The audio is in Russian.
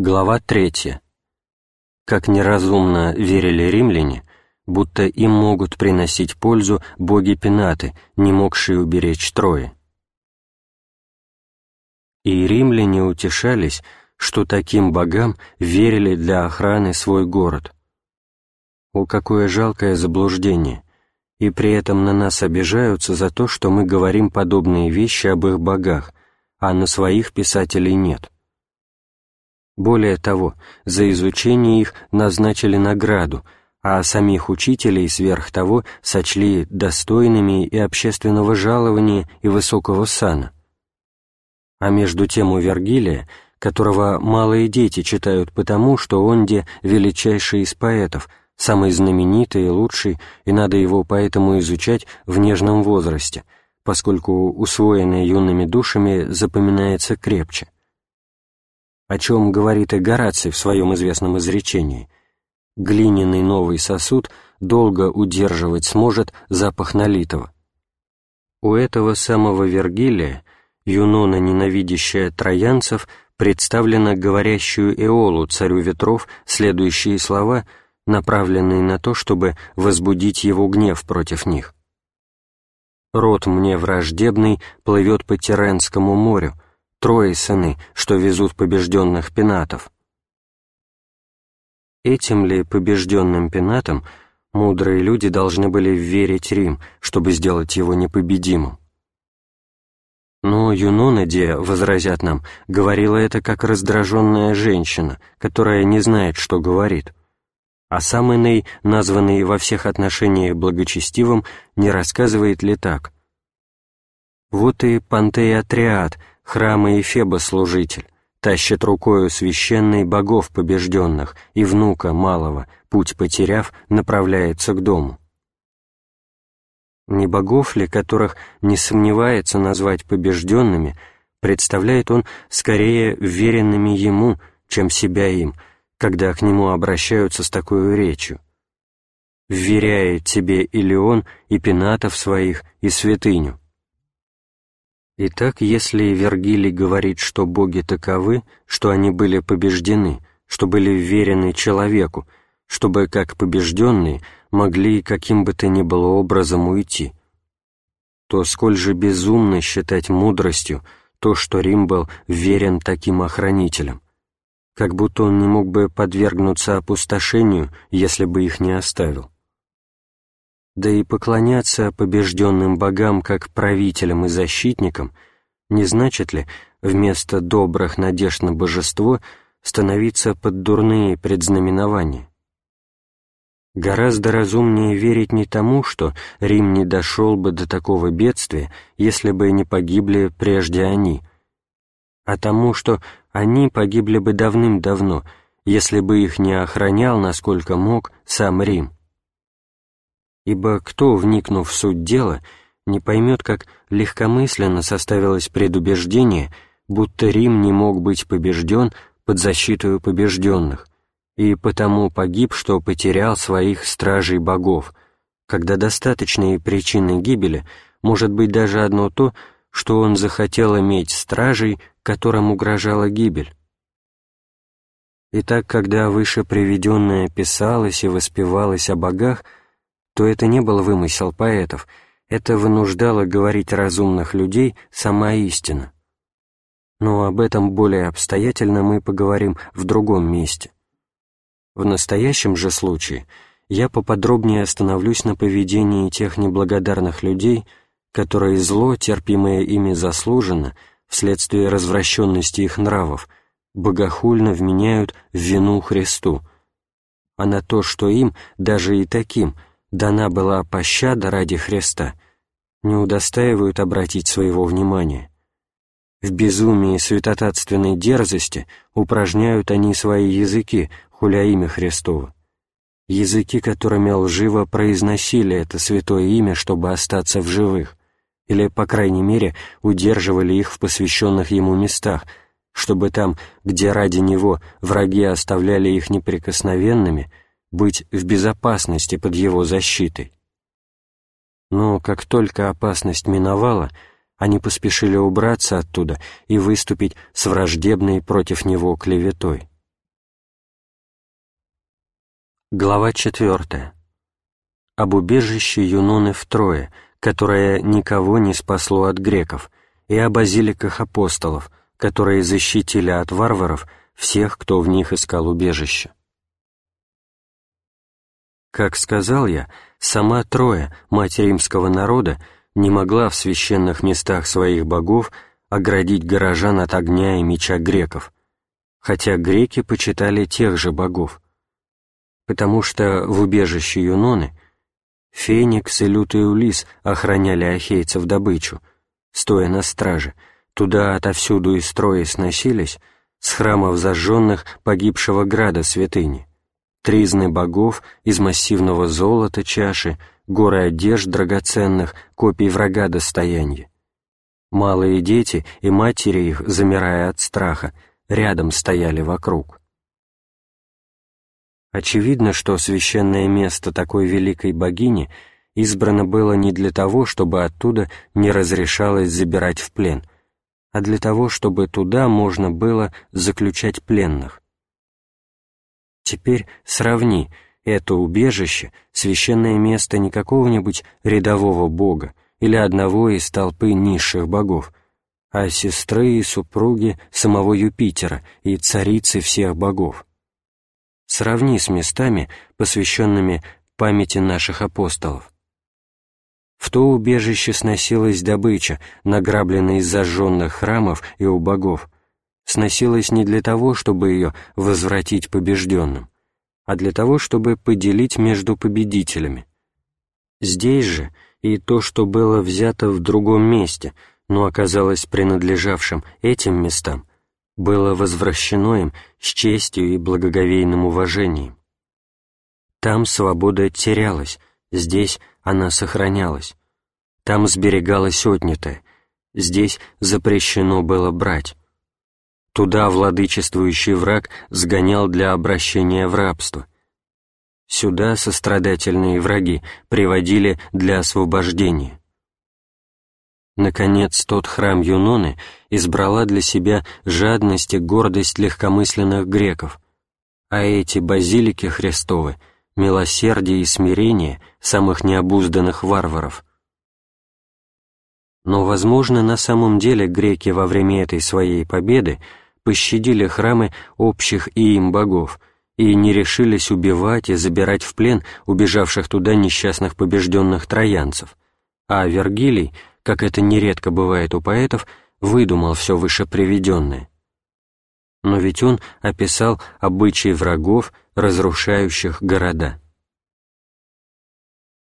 Глава 3. Как неразумно верили римляне, будто им могут приносить пользу боги Пенаты, не могшие уберечь Трои. И римляне утешались, что таким богам верили для охраны свой город. О, какое жалкое заблуждение! И при этом на нас обижаются за то, что мы говорим подобные вещи об их богах, а на своих писателей нет. Более того, за изучение их назначили награду, а самих учителей сверх того сочли достойными и общественного жалования и высокого сана. А между тем у Вергилия, которого малые дети читают потому, что он де величайший из поэтов, самый знаменитый и лучший, и надо его поэтому изучать в нежном возрасте, поскольку усвоенное юными душами запоминается крепче о чем говорит и Гораций в своем известном изречении. Глиняный новый сосуд долго удерживать сможет запах налитого. У этого самого Вергилия, Юнона, ненавидящая троянцев, представлена говорящую Эолу, царю ветров, следующие слова, направленные на то, чтобы возбудить его гнев против них. «Род мне враждебный плывет по Тиренскому морю, трое сыны, что везут побежденных пенатов. Этим ли побежденным пенатам мудрые люди должны были верить Рим, чтобы сделать его непобедимым? Но Юнонаде, возразят нам, говорила это как раздраженная женщина, которая не знает, что говорит. А сам Эней, названный во всех отношениях благочестивым, не рассказывает ли так? Вот и Пантея Триад, храма Ефеба служитель, тащит рукою священной богов побежденных, и внука малого, путь потеряв, направляется к дому. Не богов ли, которых не сомневается назвать побежденными, представляет он скорее веренными ему, чем себя им, когда к нему обращаются с такой речью. «Вверяет тебе и Леон, и пенатов своих, и святыню». Итак, если Вергилий говорит, что боги таковы, что они были побеждены, что были вверены человеку, чтобы, как побежденные, могли каким бы то ни было образом уйти, то сколь же безумно считать мудростью то, что Рим был верен таким охранителям, как будто он не мог бы подвергнуться опустошению, если бы их не оставил да и поклоняться побежденным богам как правителям и защитникам, не значит ли вместо добрых надежд на божество становиться под дурные предзнаменования? Гораздо разумнее верить не тому, что Рим не дошел бы до такого бедствия, если бы не погибли прежде они, а тому, что они погибли бы давным-давно, если бы их не охранял, насколько мог, сам Рим ибо кто, вникнув в суть дела, не поймет, как легкомысленно составилось предубеждение, будто Рим не мог быть побежден под защиту побежденных, и потому погиб, что потерял своих стражей богов, когда достаточной причиной гибели может быть даже одно то, что он захотел иметь стражей, которым угрожала гибель. Итак, когда выше приведенное писалось и воспевалось о богах, то это не был вымысел поэтов, это вынуждало говорить разумных людей сама истина. Но об этом более обстоятельно мы поговорим в другом месте. В настоящем же случае я поподробнее остановлюсь на поведении тех неблагодарных людей, которые зло, терпимое ими заслуженно, вследствие развращенности их нравов, богохульно вменяют в вину Христу, а на то, что им, даже и таким – дана была пощада ради Христа, не удостаивают обратить своего внимания. В безумии святотатственной дерзости упражняют они свои языки, хуля имя Христово. Языки, которыми лживо произносили это святое имя, чтобы остаться в живых, или, по крайней мере, удерживали их в посвященных ему местах, чтобы там, где ради него враги оставляли их неприкосновенными, быть в безопасности под его защитой. Но как только опасность миновала, они поспешили убраться оттуда и выступить с враждебной против него клеветой. Глава 4. Об убежище Юноны в Трое, которое никого не спасло от греков, и о базиликах апостолов, которые защитили от варваров всех, кто в них искал убежище. Как сказал я, сама Троя, мать римского народа, не могла в священных местах своих богов оградить горожан от огня и меча греков, хотя греки почитали тех же богов — потому что в убежище Юноны Феникс и лютый Улис охраняли ахейцев добычу, стоя на страже, туда отовсюду и строи сносились, с храмов зажженных погибшего града святыни, тризны богов из массивного золота чаши, горы одежд драгоценных, копий врага достояния. Малые дети и матери их, замирая от страха, рядом стояли вокруг. Очевидно, что священное место такой великой богини избрано было не для того, чтобы оттуда не разрешалось забирать в плен, а для того, чтобы туда можно было заключать пленных. Теперь сравни это убежище, священное место не какого-нибудь рядового бога или одного из толпы низших богов, а сестры и супруги самого Юпитера и царицы всех богов. Сравни с местами, посвященными памяти наших апостолов. В то убежище сносилась добыча, награбленная из зажженных храмов и у богов, сносилась не для того, чтобы ее возвратить побежденным, а для того, чтобы поделить между победителями. Здесь же и то, что было взято в другом месте, но оказалось принадлежавшим этим местам, было возвращено им с честью и благоговейным уважением. Там свобода терялась, здесь она сохранялась. Там сберегалось отнятое, здесь запрещено было брать. Туда владычествующий враг сгонял для обращения в рабство. Сюда сострадательные враги приводили для освобождения. Наконец, тот храм Юноны избрала для себя жадность и гордость легкомысленных греков, а эти базилики Христовы — милосердие и смирение самых необузданных варваров. Но, возможно, на самом деле греки во время этой своей победы пощадили храмы общих и им богов и не решились убивать и забирать в плен убежавших туда несчастных побежденных троянцев, а Вергилий — как это нередко бывает у поэтов, выдумал все вышеприведенное. Но ведь он описал обычаи врагов, разрушающих города.